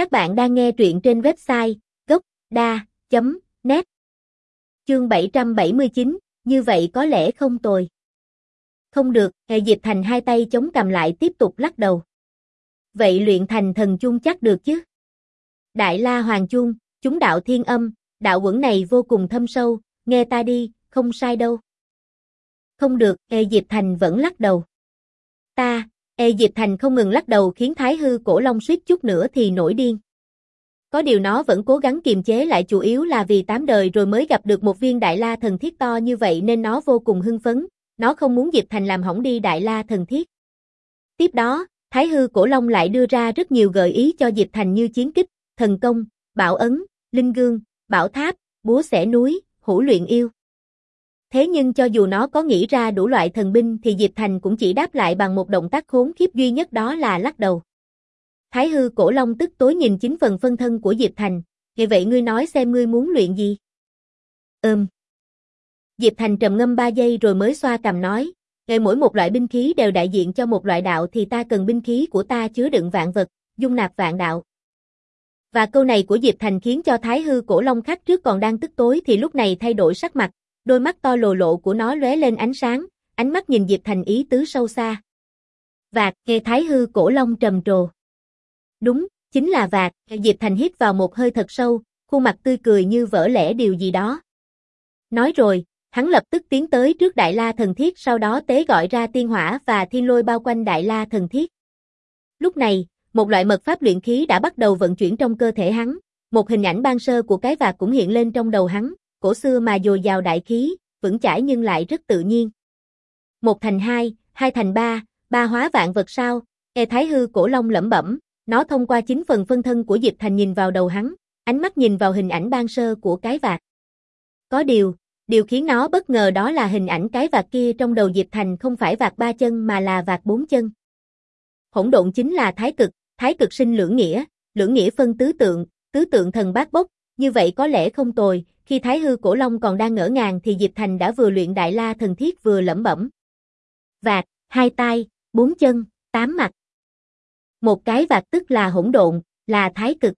Các bạn đang nghe truyện trên website gốc.da.net Chương 779, như vậy có lẽ không tồi. Không được, Hệ Diệp Thành hai tay chống cầm lại tiếp tục lắc đầu. Vậy luyện thành thần chung chắc được chứ? Đại La Hoàng Chung, chúng đạo thiên âm, đạo quẩn này vô cùng thâm sâu, nghe ta đi, không sai đâu. Không được, hệ Diệp Thành vẫn lắc đầu. Ta, Ê Diệp Thành không ngừng lắc đầu khiến Thái Hư cổ long suýt chút nữa thì nổi điên. Có điều nó vẫn cố gắng kiềm chế lại chủ yếu là vì tám đời rồi mới gặp được một viên đại la thần thiết to như vậy nên nó vô cùng hưng phấn, nó không muốn Diệp Thành làm hỏng đi đại la thần thiết. Tiếp đó, Thái Hư cổ long lại đưa ra rất nhiều gợi ý cho Diệp Thành như chiến kích, thần công, bảo ấn, linh gương, bảo tháp, búa xẻ núi, hủ luyện yêu. Thế nhưng cho dù nó có nghĩ ra đủ loại thần binh thì Diệp Thành cũng chỉ đáp lại bằng một động tác khốn khiếp duy nhất đó là lắc đầu. Thái hư cổ long tức tối nhìn chính phần phân thân của Diệp Thành, vậy vậy ngươi nói xem ngươi muốn luyện gì? Ừm. Diệp Thành trầm ngâm 3 giây rồi mới xoa cầm nói, ngày mỗi một loại binh khí đều đại diện cho một loại đạo thì ta cần binh khí của ta chứa đựng vạn vật, dung nạp vạn đạo. Và câu này của Diệp Thành khiến cho Thái hư cổ long khách trước còn đang tức tối thì lúc này thay đổi sắc mặt, đôi mắt to lồ lộ của nó lóe lên ánh sáng, ánh mắt nhìn Diệp Thành ý tứ sâu xa. Vạc, nghe Thái hư cổ long trầm trồ. Đúng, chính là vạc, Diệp Thành hít vào một hơi thật sâu, khuôn mặt tươi cười như vỡ lẽ điều gì đó. Nói rồi, hắn lập tức tiến tới trước Đại La Thần Thiết sau đó tế gọi ra tiên hỏa và thiên lôi bao quanh Đại La Thần Thiết. Lúc này, một loại mật pháp luyện khí đã bắt đầu vận chuyển trong cơ thể hắn, một hình ảnh ban sơ của cái vạc cũng hiện lên trong đầu hắn, cổ xưa mà dồi dào đại khí, vững chãi nhưng lại rất tự nhiên. Một thành hai, hai thành ba, ba hóa vạn vật sao, e thái hư cổ long lẩm bẩm, nó thông qua chính phần phân thân của Diệp Thành nhìn vào đầu hắn, ánh mắt nhìn vào hình ảnh ban sơ của cái vạt. Có điều, điều khiến nó bất ngờ đó là hình ảnh cái vạt kia trong đầu Diệp Thành không phải vạt ba chân mà là vạt bốn chân. Hỗn độn chính là thái cực, thái cực sinh lưỡng nghĩa, lưỡng nghĩa phân tứ tượng, tứ tượng thần bát bốc, như vậy có lẽ không tồi, khi Thái Hư Cổ Long còn đang ngỡ ngàng thì Diệp Thành đã vừa luyện Đại La Thần Thiết vừa lẩm bẩm. Vạt, hai tay, bốn chân, tám mặt. Một cái vạt tức là hỗn độn, là thái cực.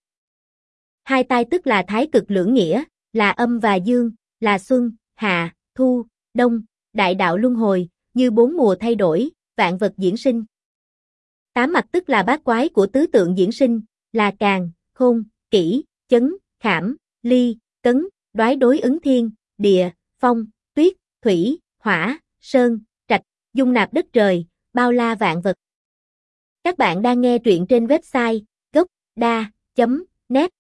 Hai tay tức là thái cực lưỡng nghĩa, là âm và dương, là xuân, hạ, thu, đông, đại đạo luân hồi, như bốn mùa thay đổi, vạn vật diễn sinh. Tám mặt tức là bát quái của tứ tượng diễn sinh, là càng, khôn, kỹ, chấn, khảm, ly, cấn, đoái đối ứng thiên, địa, phong, tuyết, thủy, hỏa, sơn, trạch, dung nạp đất trời, bao la vạn vật. Các bạn đang nghe truyện trên website gocda.net